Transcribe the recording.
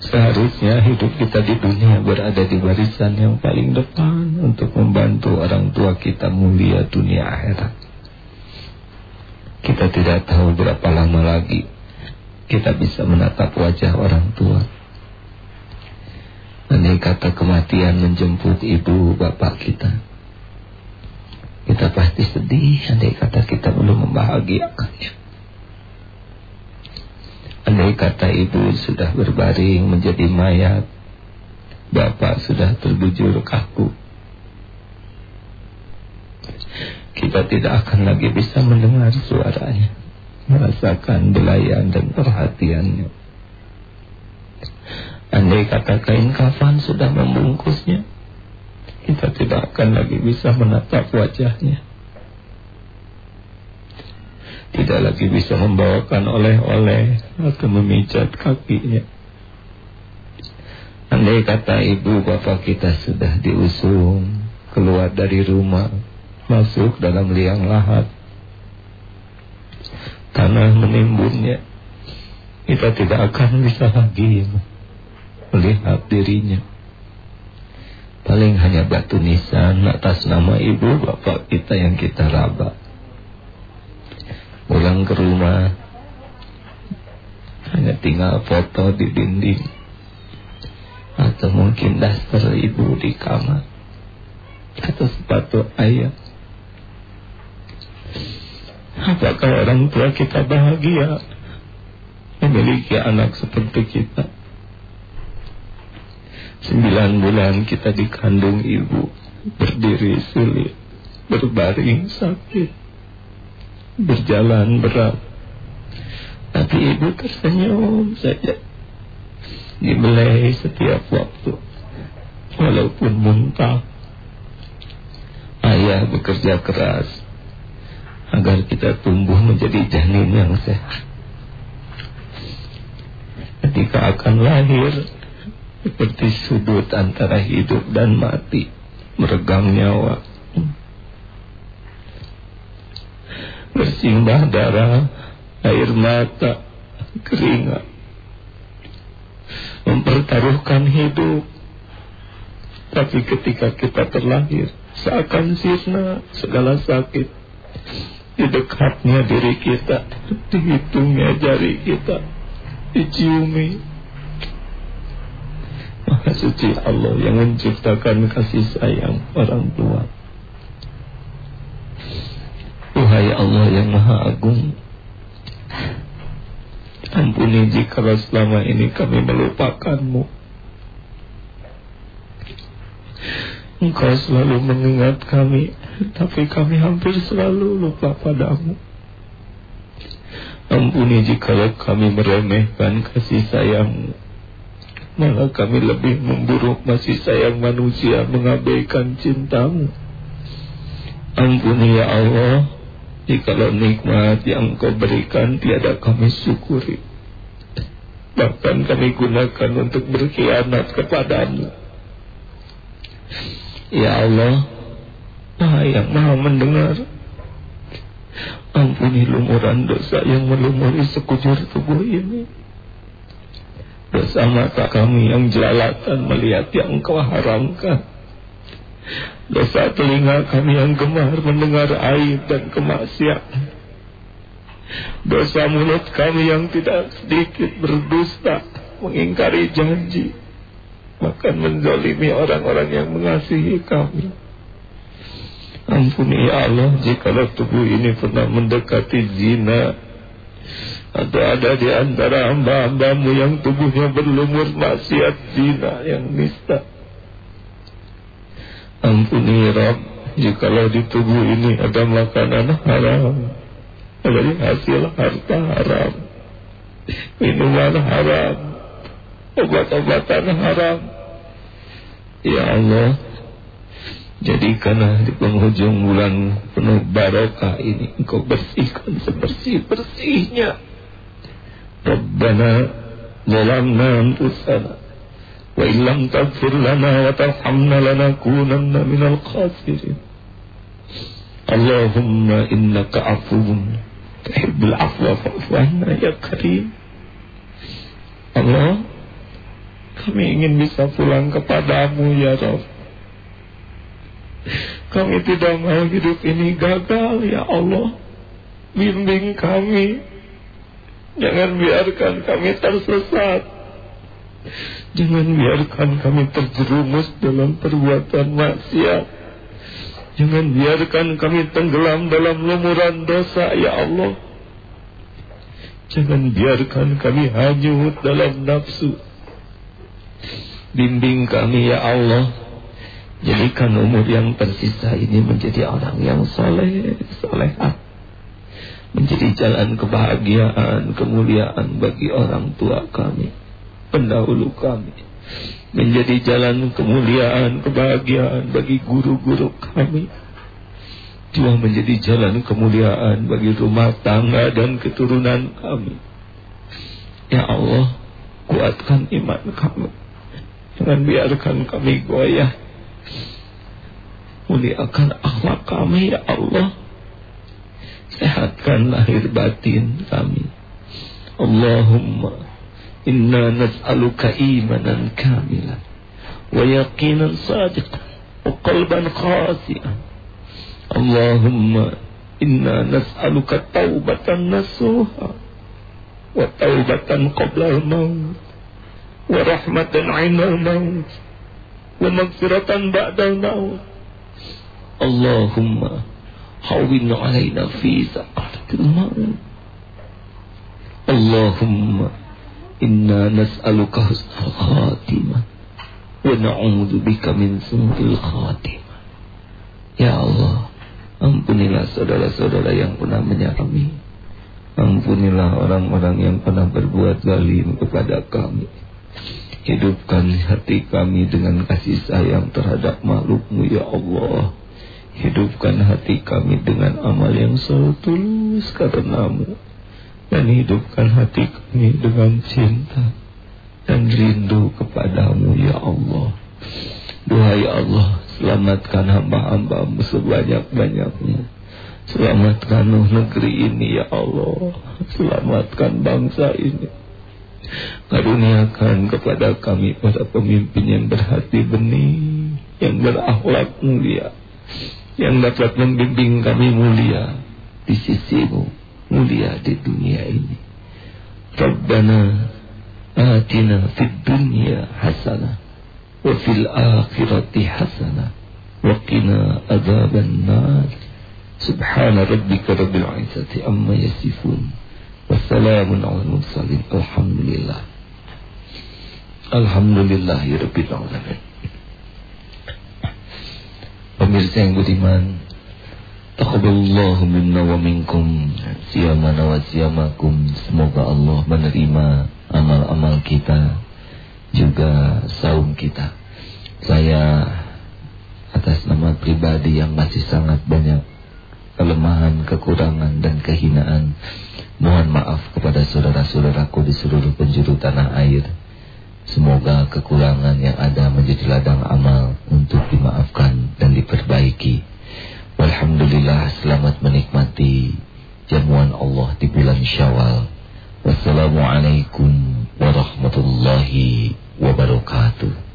Seharusnya hidup kita di dunia berada di barisan yang paling depan untuk membantu orang tua kita mulia dunia akhirat. Kita tidak tahu berapa lama lagi kita bisa menatap wajah orang tua. Andai kata kematian menjemput ibu bapak kita. Kita pasti sedih andai kata kita belum membahagiakannya. Andai kata ibu sudah berbaring menjadi mayat, bapak sudah terbujur kaku. Kita tidak akan lagi bisa mendengar suaranya merasakan belayan dan perhatiannya. Andai kata kain kafan sudah membungkusnya, kita tidak akan lagi bisa menatap wajahnya. Tidak lagi bisa membawakan oleh-oleh atau memijat kakinya. Andai kata ibu bapak kita sudah diusung keluar dari rumah, masuk dalam liang lahat, tanah menimbunnya. Kita tidak akan bisa lagi melihat dirinya. Paling hanya batu nisan atas nama ibu bapak kita yang kita raba pulang ke rumah. Hanya tinggal foto di dinding. Atau mungkin daster ibu di kamar. Atau sepatu ayah Apakah orang tua kita bahagia? Memiliki anak seperti kita? Sembilan bulan kita dikandung ibu, berdiri sulit, berbaring sakit, berjalan berat. Tapi ibu tersenyum saja, dibelai setiap waktu, walaupun muntah. Ayah bekerja keras, agar kita tumbuh menjadi janin yang sehat. Ketika akan lahir seperti sudut antara hidup dan mati, meregang nyawa. Bersimbah darah, air mata, keringat. Mempertaruhkan hidup. Tapi ketika kita terlahir, seakan sirna segala sakit di dekatnya diri kita, dihitungnya jari kita, diciumi. Maha suci Allah yang menciptakan kasih sayang orang tua. Wahai Allah yang Maha Agung, ampuni jika selama ini kami melupakanmu. Engkau selalu mengingat kami, tapi kami hampir selalu lupa padamu. Ampuni jika kami meremehkan kasih sayangmu. Malah kami lebih memburuk masih sayang manusia mengabaikan cintamu. Ampuni ya Allah, jikalau nikmat yang kau berikan tiada kami syukuri. Bahkan kami gunakan untuk berkhianat kepadamu. Ya Allah, Maha yang maha mendengar. Ampuni lumuran dosa yang melumuri sekujur tubuh ini. Dosa mata kami yang jelalatan melihat yang kau haramkan. Dosa telinga kami yang gemar mendengar aib dan kemaksiatan. Dosa mulut kami yang tidak sedikit berdusta, mengingkari janji, bahkan menzalimi orang-orang yang mengasihi kami. Ampuni ya Allah jika tubuh ini pernah mendekati zina atau ada di antara hamba-hambamu yang tubuhnya berlumur maksiat zina yang nista. Ampuni Rabb jikalau di tubuh ini ada makanan haram. Dari hasil harta haram. Minuman haram. Obat-obatan haram. Ya Allah, jadikanlah di penghujung bulan penuh barokah ini. Engkau bersihkan sebersih-bersihnya. Rabbana zalamna anfusana illam taghfir lana wa tarhamna lanakunanna minal khasirin. Allahumma innaka afuwun tuhibbul afwa fa'fu anna ya karim. Allah Kami ingin bisa pulang kepadamu ya Rob. Kami tidak mau hidup ini gagal ya Allah. Bimbing kami. Jangan biarkan kami tersesat. Jangan biarkan kami terjerumus dalam perbuatan maksiat. Jangan biarkan kami tenggelam dalam lumuran dosa ya Allah. Jangan biarkan kami hanyut dalam nafsu. Bimbing kami ya Allah. Jadikan umur yang tersisa ini menjadi orang yang soleh, solehah. Menjadi jalan kebahagiaan, kemuliaan bagi orang tua kami, pendahulu kami. Menjadi jalan kemuliaan, kebahagiaan bagi guru-guru kami. Juga menjadi jalan kemuliaan bagi rumah tangga dan keturunan kami. Ya Allah, kuatkan iman kami. Jangan biarkan kami goyah. Muliakan akhlak kami ya Allah. Sehatkan lahir batin kami. Allahumma إنا نسألك إيمانا كاملا ويقينا صادقا وقلبا خاسئا. اللهم إنا نسألك توبة نسوها وتوبة قبل الموت ورحمة عند الموت ومغفرة بعد الموت. اللهم هون علينا في سقرة الموت. اللهم إنا نسألك حسن الخاتمة ونعوذ بك من سوء الخاتمة Ya Allah Ampunilah saudara-saudara yang pernah menyarami Ampunilah orang-orang yang pernah berbuat zalim kepada kami Hidupkan hati kami dengan kasih sayang terhadap makhlukmu ya Allah Hidupkan hati kami dengan amal yang selalu tulus karenamu Dan hidupkan hati kami dengan cinta Dan rindu kepadamu ya Allah. Duhai Allah Selamatkan hamba-hambamu sebanyak-banyaknya. Selamatkan negeri ini ya Allah. Selamatkan bangsa ini. Karuniakan kepada kami para pemimpin yang berhati benih, yang berakhlak mulia, yang dapat membimbing kami mulia di sisimu, mulia di dunia ini. Rabbana atina fid dunya hasanah wa fil akhirati hasanah wa qina adzaban nar. Yasifun. Wassalamun ala mursalin Alhamdulillah Alhamdulillah ya Rabbil Alamin Pemirsa yang budiman Taqaballahu minna wa minkum Siyamana wa siyamakum. Semoga Allah menerima amal-amal kita Juga saum kita. Saya atas nama pribadi yang masih sangat banyak Kelemahan, kekurangan dan kehinaan Mohon maaf kepada saudara-saudaraku di seluruh penjuru tanah air. Semoga kekurangan yang ada menjadi ladang amal untuk dimaafkan jamuan Allah di bulan Syawal. Wassalamualaikum warahmatullahi wabarakatuh.